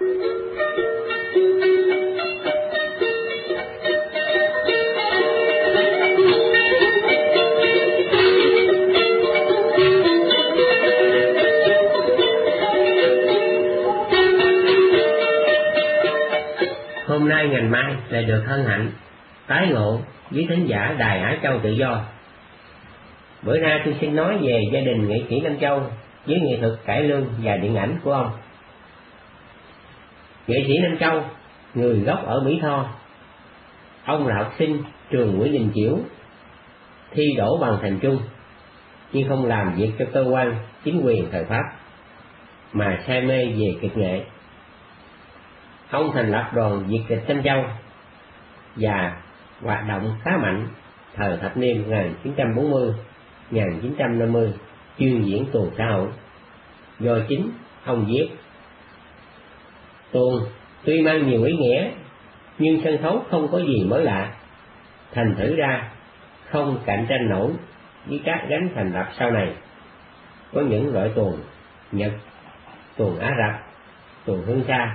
hôm nay ngày mai lại được hân hạnh tái ngộ với thính giả đài Á Châu tự do. Bữa nay tôi xin nói về gia đình nghệ sĩ Nam Châu với nghệ thuật cải lương và điện ảnh của ông. Nghệ sĩ Nam Châu, người gốc ở Mỹ Tho. Ông là học sinh trường Nguyễn Đình Chiểu, thi đổ bằng thành trung, nhưng không làm việc cho cơ quan chính quyền thời Pháp, mà say mê về kịch nghệ ông thành lập đoàn Việt kịch Nam Châu và hoạt động khá mạnh thời thập niên 1940 1950 chuyên diễn tuồng xã hội do chính ông viết tuồng tuy mang nhiều ý nghĩa, nhưng sân khấu không có gì mới lạ. Thành thử ra, không cạnh tranh nổi với các gánh thành lập sau này. Có những loại tuồng, nhật, tuồng á rập, tuồng hương xa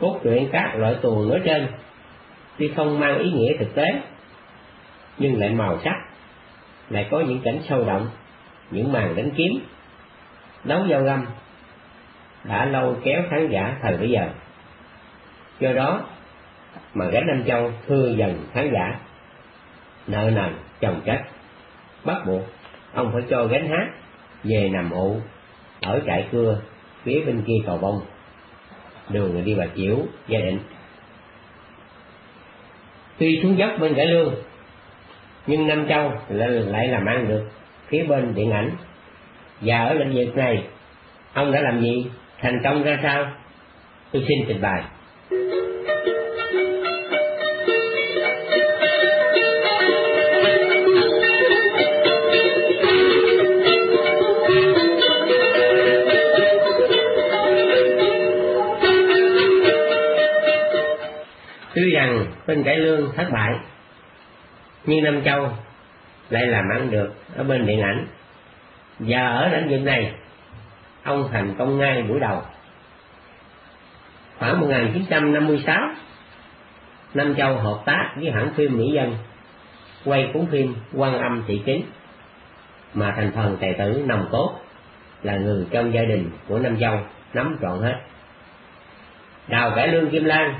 cốt truyện các loại tuồng nói trên tuy không mang ý nghĩa thực tế, nhưng lại màu sắc, lại có những cảnh sâu động những màn đánh kiếm đấu giao găm đã lâu kéo khán giả thời bây giờ. Do đó mà gánh Nam Châu thưa dần khán giả, nợ nần, chồng chất bắt buộc ông phải cho gánh hát về nằm ụ ở trại cưa phía bên kia cầu bông, đường đi bà chiểu, gia định. Tuy xuống dốc bên cải lương, nhưng nam châu lại làm ăn được phía bên điện ảnh. Và ở lĩnh vực này, ông đã làm gì? Thành công ra sao? Tôi xin trình bày. Tuy rằng bên cải lương thất bại, nhưng nam châu lại làm ăn được ở bên điện ảnh. Và ở lĩnh vực này ông thành công ngay buổi đầu khoảng 1956 Nam Châu hợp tác với hãng phim Mỹ Dân, quay cuốn phim Quan âm thị kính, mà thành phần tài tử nòng cốt là người trong gia đình của Nam Châu nắm trọn hết. Đào Cải Lương Kim Lan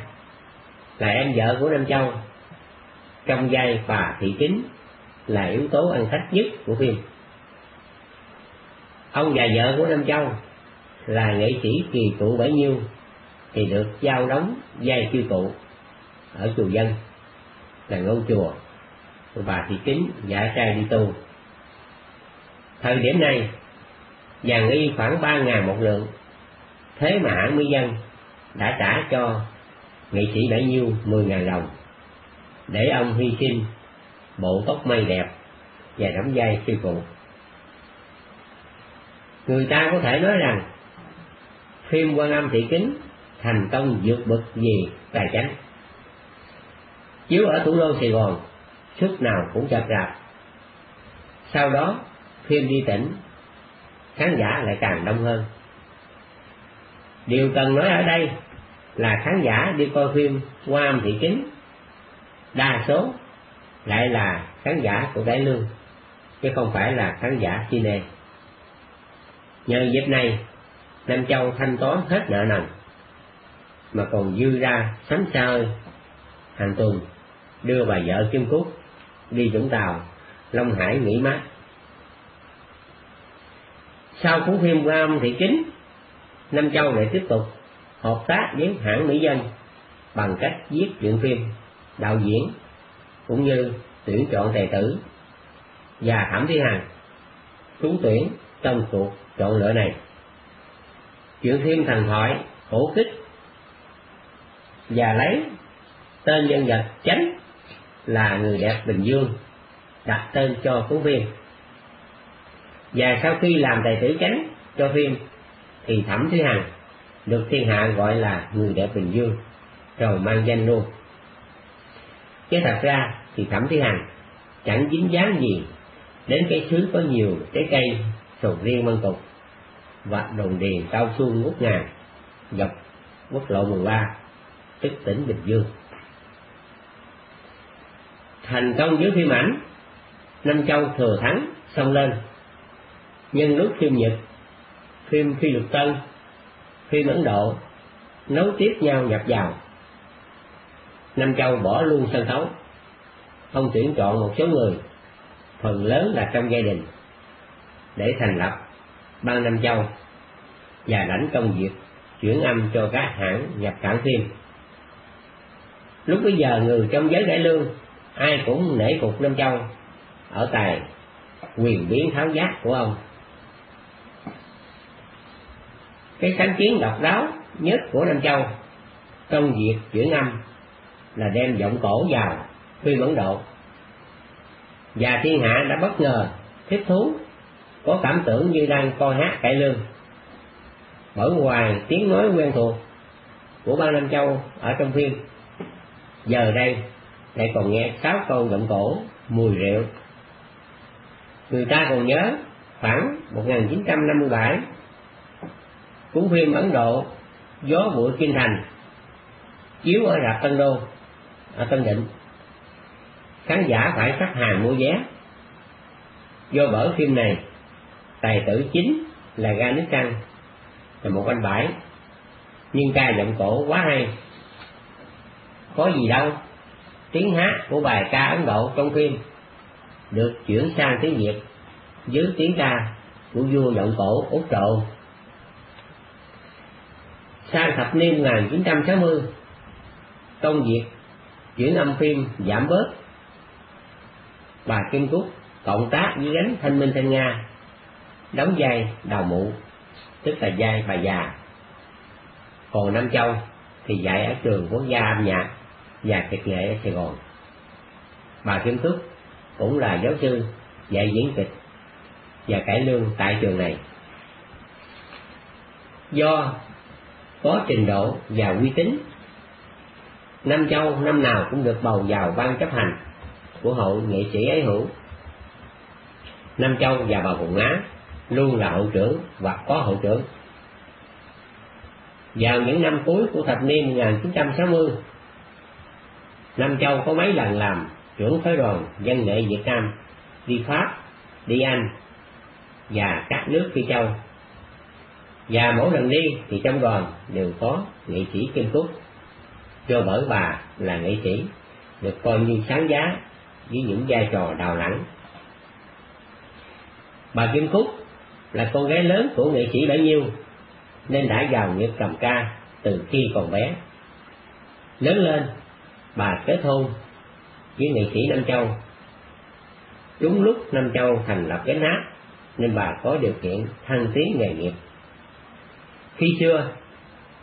là em vợ của Nam Châu, trong vai bà thị Kính là yếu tố ăn khách nhất của phim ông và vợ của Nam Châu là nghệ sĩ kỳ cụ bấy nhiêu thì được giao đóng vai chư cụ ở chùa dân, là ngôi chùa. Của bà thị kính giả trai đi tu. Thời điểm này vàng y khoảng ba ngàn một lượng. Thế mà hãng mỹ dân đã trả cho nghệ sĩ bấy nhiêu mười ngàn đồng để ông hy sinh bộ tóc mây đẹp và đóng vai sư phụ người ta có thể nói rằng, phim quan âm thị kính thành công vượt bậc gì tài chánh. Chiếu ở thủ đô sài gòn suốt nào cũng chập rạp. Sau đó, phim đi tỉnh, khán giả lại càng đông hơn. Điều cần nói ở đây là khán giả đi coi phim qua âm thị kính, đa số lại là khán giả của đại lương, chứ không phải là khán giả cine nhờ dịp này, nam châu thanh toán hết nợ nần. Mà còn dư ra sắm xa hàng tuần đưa bà vợ kim cúc đi vũng tàu, long hải, nghỉ mát. Sau cuốn phim Ram thị kính, nam châu lại tiếp tục hợp tác với hãng mỹ dân bằng cách viết truyện phim, đạo diễn, cũng như tuyển chọn tài tử và thẩm thi hành trúng tuyển trong cuộc chọn lựa này. Chuyện thêm thần thoại, hổ kích và lấy, tên nhân vật chánh là người đẹp bình dương, đặt tên cho cuốn phim và sau khi làm tài tử chánh cho phim thì thẩm thúy hằng được thiên hạ gọi là người đẹp bình dương, rồi mang danh luôn. Chứ thật ra thì thẩm thúy hằng chẳng dính dáng gì đến cái xứ có nhiều trái cây sầu riêng măng tục và đồng điền cao su ngút ngàn dọc quốc lộ 13 tức tỉnh Bình Dương. Thành công dưới phim ảnh, Nam Châu thừa thắng, xông lên. Nhân lúc phim Nhật, phim Phi Lục Tân, phim Ấn Độ, nối tiếp nhau nhập vào. Nam Châu bỏ luôn sân khấu. Ông tuyển chọn một số người, phần lớn là trong gia đình để thành lập ban Nam Châu và lãnh công việc chuyển âm cho các hãng nhập cảng phim. Lúc bây giờ người trong giới cải lương ai cũng nể phục Nam Châu ở tài quyền biến tháo giác của ông. Cái sáng kiến độc đáo nhất của Nam Châu trong việc chuyển âm là đem giọng cổ vào phim Ấn Độ. Và thiên hạ đã bất ngờ thích thú có cảm tưởng như đang coi hát cải lương. Bởi ngoài tiếng nói quen thuộc của ban Nam Châu ở trong phim. Giờ đây lại còn nghe sáu câu giọng cổ mùi rượu. Người ta còn nhớ khoảng 1957 cuốn phim Ấn Độ Gió bụi kinh thành, chiếu ở rạp Tân Đô, ở Tân Định. Khán giả phải sắp hàng mua vé. Do bởi phim này tài tử chính là ga nước căng là một anh bãi. Nhưng ca giọng cổ quá hay. Có gì đâu. Tiếng hát của bài ca ấn độ trong phim được chuyển sang tiếng việt dưới tiếng ca của vua giọng cổ úc độ. Sang thập niên 1960 công việc chuyển âm phim giảm bớt. Bà Kim Cúc cộng tác với gánh Thanh Minh Thanh Nga đóng vai đầu mụ tức là vai bà già. Còn Nam Châu thì dạy ở trường quốc gia âm nhạc và kịch nghệ ở Sài Gòn. Bà Kim Túc cũng là giáo sư dạy diễn kịch và cải lương tại trường này. Do có trình độ và uy tín, Nam Châu năm nào cũng được bầu vào ban chấp hành của hội nghệ sĩ ấy hữu. Nam Châu và bà Phụng Á luôn là hậu trưởng và có hậu trưởng. Vào những năm cuối của thập niên 1960 Nam Châu có mấy lần làm trưởng phái đoàn dân nghệ Việt Nam đi Pháp, đi Anh và các nước phi châu. Và mỗi lần đi thì trong đoàn đều có nghệ sĩ Kim Cúc do bởi bà là nghệ sĩ được coi như sáng giá với những vai trò đào lẳng bà Kim Cúc là con gái lớn của nghệ sĩ bấy nhiêu, nên đã vào nghiệp cầm ca từ khi còn bé. Lớn lên, bà kết hôn với nghệ sĩ Nam Châu. Đúng lúc Nam Châu thành lập cái nát, nên bà có điều kiện thăng tiến nghề nghiệp. Khi xưa,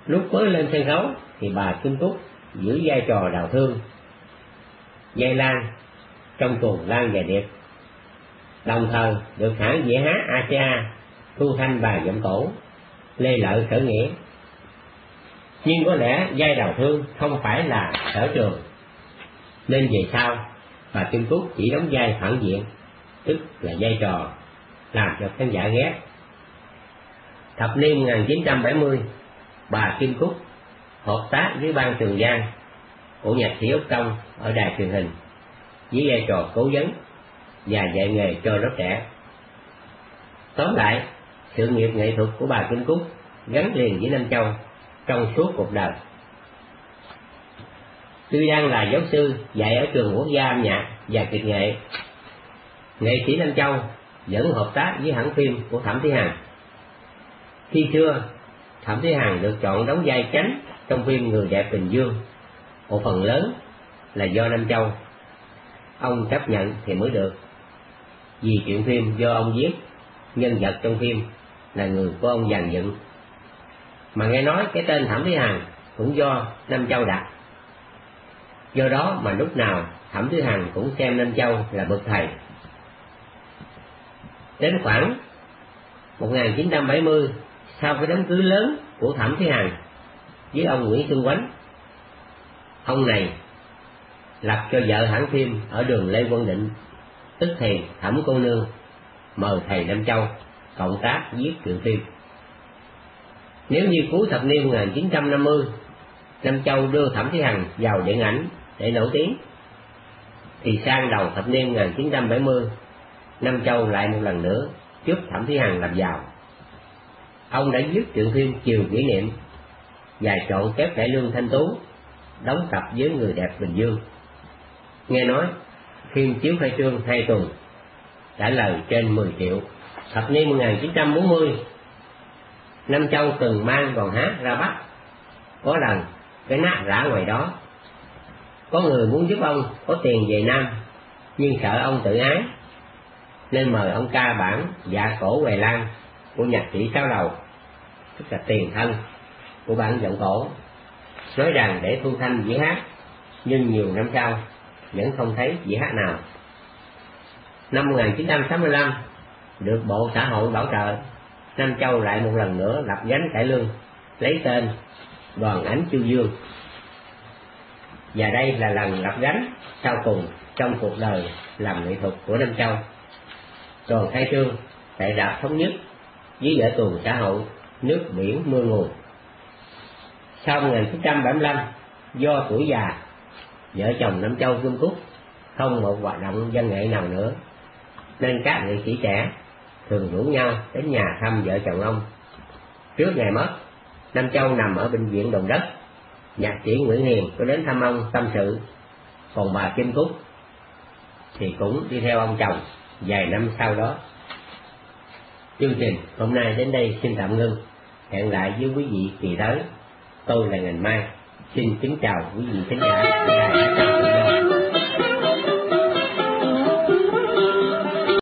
lúc mới lên sân khấu, thì bà Kim Cúc giữ vai trò đào thương. Dây lan trong tuần lan và điệp, đồng thời được hãng dĩa hát Aca thu thanh bài giọng cổ, lê lợi sở nghĩa. Nhưng có lẽ giai đào thương không phải là sở trường. Nên về sau bà kim cúc chỉ đóng vai phản diện, tức là vai trò làm cho khán giả ghét. Thập niên 1970 bà kim cúc hợp tác với ban trường giang của nhạc sĩ úc công ở đài truyền hình với vai trò cố vấn và dạy nghề cho lớp trẻ. Tóm lại sự nghiệp nghệ thuật của bà Kim Cúc gắn liền với Nam Châu trong suốt cuộc đời. Tuy đang là giáo sư dạy ở trường quốc gia âm nhạc và kịch nghệ. Nghệ sĩ Nam Châu vẫn hợp tác với hãng phim của Thẩm Thí Hằng. Khi xưa, Thẩm Thí Hằng được chọn đóng vai chánh trong phim Người đẹp Bình Dương. Một phần lớn là do Nam Châu. Ông chấp nhận thì mới được. Vì chuyện phim do ông viết, nhân vật trong phim là người của ông dàn dựng. Mà nghe nói cái tên thẩm thúy hằng cũng do nam châu đặt. Do đó mà lúc nào thẩm thúy hằng cũng xem nam châu là bậc thầy. Đến khoảng 1970 sau cái đám cưới lớn của thẩm thúy hằng với ông nguyễn xuân quánh, ông này lập cho vợ hãng phim ở đường lê quân định, tức thì thẩm cô nương, mời thầy nam châu cộng tác giết Triệu phim Nếu như cuối thập niên 1950, Nam Châu đưa Thẩm Thí Hằng vào điện ảnh để nổi tiếng, thì sang đầu thập niên 1970, Nam Châu lại một lần nữa giúp Thẩm Thí Hằng làm giàu. Ông đã giết Triệu Thiên Chiều kỷ niệm và trộn kép cải lương thanh tú đóng cặp với người đẹp Bình Dương. Nghe nói phim chiếu khai trương hai tuần trả lời trên 10 triệu. Thập niên 1940, Nam Châu từng mang đoàn hát ra Bắc. Có lần cái nát rã ngoài đó. Có người muốn giúp ông có tiền về Nam, nhưng sợ ông tự ái, nên mời ông ca bản dạ cổ Hoài Lan của nhạc sĩ Sao Đầu, tức là tiền thân của bản giọng cổ, nói rằng để thu thanh dĩ hát, nhưng nhiều năm sau vẫn không thấy dĩ hát nào. Năm 1965, được Bộ Xã hội bảo trợ, Nam Châu lại một lần nữa lập gánh cải lương, lấy tên Đoàn Ánh Chu Dương. Và đây là lần lập gánh sau cùng trong cuộc đời làm nghệ thuật của Nam Châu. Đoàn khai trương tại Rạp Thống Nhất với vở tuồng xã hội nước biển mưa nguồn. Sau 1975, do tuổi già, vợ chồng Nam Châu Vương Cúc không một hoạt động văn nghệ nào nữa, nên các nghệ sĩ trẻ thường rủ nhau đến nhà thăm vợ chồng ông. Trước ngày mất, Nam Châu nằm ở bệnh viện Đồng Đất, nhạc sĩ Nguyễn Hiền có đến thăm ông tâm sự, còn bà Kim Cúc thì cũng đi theo ông chồng vài năm sau đó. Chương trình hôm nay đến đây xin tạm ngưng, hẹn lại với quý vị kỳ tới. Tôi là Ngành Mai, xin kính chào quý vị khán giả